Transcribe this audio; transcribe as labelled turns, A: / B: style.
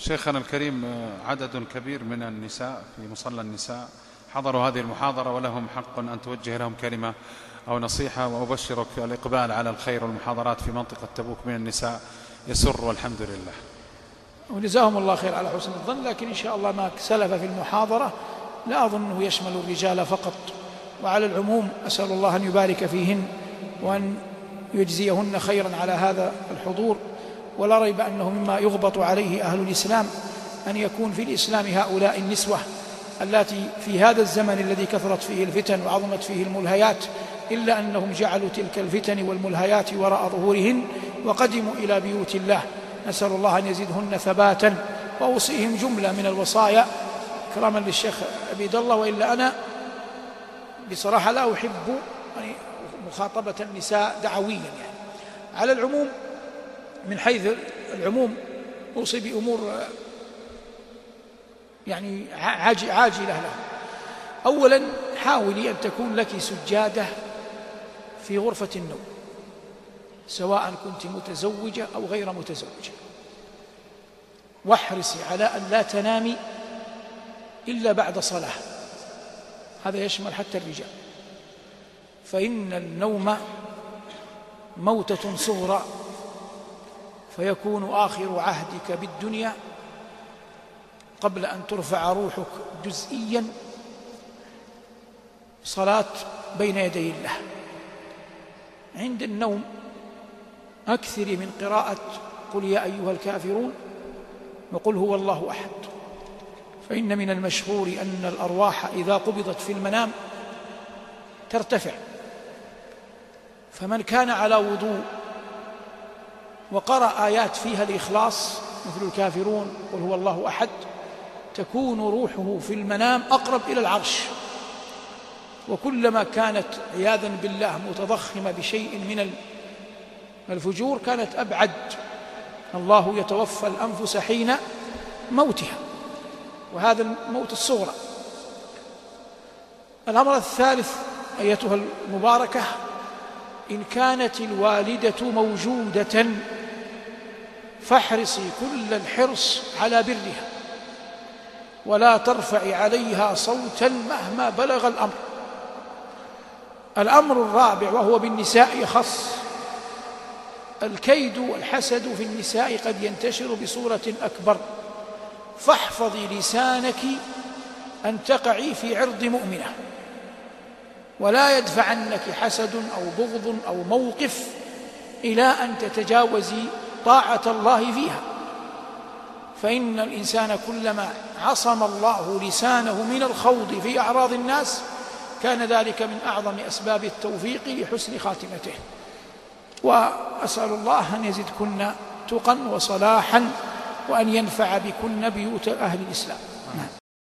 A: شيخنا الكريم عدد كبير من النساء في مصلى النساء حضروا هذه المحاضرة ولهم حق أن توجه لهم كلمة أو نصيحة وأبشرك الإقبال على الخير والمحاضرات في منطقة تبوك من النساء. يسر والحمد لله.
B: وجزاهم الله خير على حسن الظن لكن إن شاء الله ما سلف في المحاضرة لا أظنه يشمل الرجال فقط. وعلى العموم أسأل الله أن يبارك فيهن وأن يجزيهن خيرا على هذا الحضور. ولا ريب أنه مما يغبط عليه أهل الإسلام أن يكون في الإسلام هؤلاء النسوة التي في هذا الزمن الذي كثرت فيه الفتن وعظمت فيه الملهيات إلا أنهم جعلوا تلك الفتن والملهيات وراء ظهورهن وقدموا إلى بيوت الله. نسأل الله أن يزيدهن ثباتا وأوصيهم جملة من الوصايا. كراما للشيخ عبيد الله وإلا أنا بصراحة لا أحب يعني مخاطبة النساء دعويا يعني. على العموم من حيث العموم أوصي بأمور يعني عاجلة له أولا حاولي أن تكون لك سجادة في غرفة النوم سواء كنت متزوجة أو غير متزوجة. واحرصي على أن لا تنامي إلا بعد صلاة. هذا يشمل حتى الرجال. فإن النوم موتة صغرى. فيكون آخر عهدك بالدنيا قبل أن ترفع روحك جزئيا. صلاة بين يدي الله. عند النوم أكثري من قراءة قل يا أيها الكافرون وقل هو الله أحد. فإن من المشهور أن الأرواح إذا قبضت في المنام ترتفع. فمن كان على وضوء وقرأ آيات فيها الإخلاص مثل الكافرون قل هو الله أحد. تكون روحه في المنام أقرب إلى العرش. وكلما كانت عياذا بالله متضخمة بشيء من الفجور كانت أبعد. الله يتوفى الأنفس حين موتها. وهذا الموت الصغرى. الأمر الثالث أيتها المباركة إن كانت الوالدة موجودة فاحرصي كل الحرص على برها ولا ترفعي عليها صوتا مهما بلغ الأمر. الأمر الرابع وهو بالنساء يخص الكيد والحسد في النساء قد ينتشر بصورة أكبر. فاحفظي لسانك أن تقعي في عرض مؤمنة. ولا يدفعنك حسد أو بغض أو موقف إلى أن تتجاوزي طاعة الله فيها. فإن الإنسان كلما عصم الله لسانه من الخوض في أعراض الناس كان ذلك من أعظم أسباب التوفيق لحسن خاتمته. وأسأل الله أن يزدكن تقا وصلاحا وأن ينفع بكن بيوت أهل الإسلام. نعم.